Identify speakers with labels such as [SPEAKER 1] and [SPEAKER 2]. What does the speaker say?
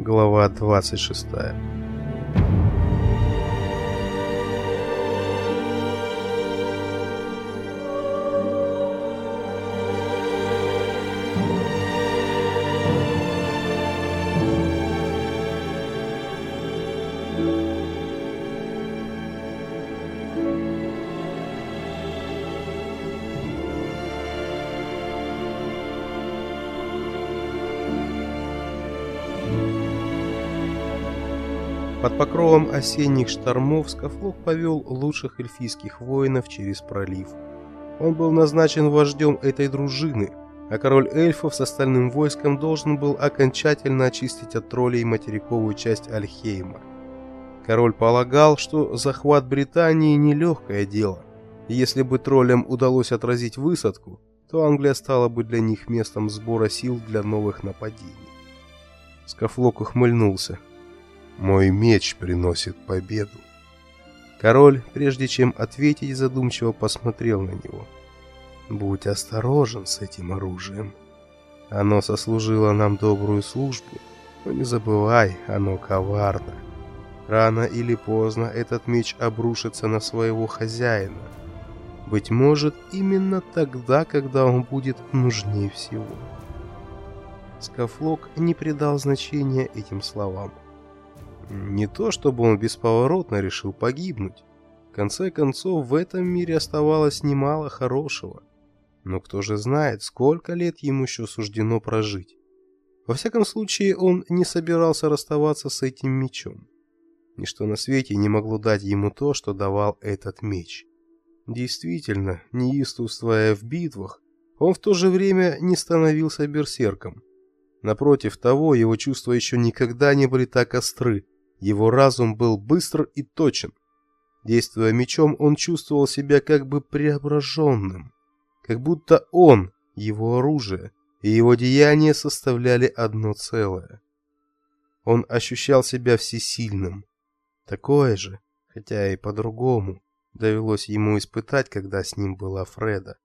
[SPEAKER 1] Глава 26. Под покровом осенних штормов Скафлок повел лучших эльфийских воинов через пролив. Он был назначен вождем этой дружины, а король эльфов с остальным войском должен был окончательно очистить от троллей материковую часть Альхейма. Король полагал, что захват Британии нелегкое дело. Если бы троллям удалось отразить высадку, то Англия стала бы для них местом сбора сил для новых нападений. Скафлок ухмыльнулся. Мой меч приносит победу. Король, прежде чем ответить, задумчиво посмотрел на него. Будь осторожен с этим оружием. Оно сослужило нам добрую службу, но не забывай, оно коварно. Рано или поздно этот меч обрушится на своего хозяина. Быть может, именно тогда, когда он будет нужнее всего. Скафлок не придал значения этим словам. Не то, чтобы он бесповоротно решил погибнуть. В конце концов, в этом мире оставалось немало хорошего. Но кто же знает, сколько лет ему еще суждено прожить. Во всяком случае, он не собирался расставаться с этим мечом. Ничто на свете не могло дать ему то, что давал этот меч. Действительно, неистовствуя в битвах, он в то же время не становился берсерком. Напротив того, его чувства еще никогда не были так остры, его разум был быстр и точен. Действуя мечом, он чувствовал себя как бы преображенным, как будто он, его оружие и его деяния составляли одно целое. Он ощущал себя всесильным. Такое же, хотя и по-другому, довелось ему испытать, когда с ним была Фреда.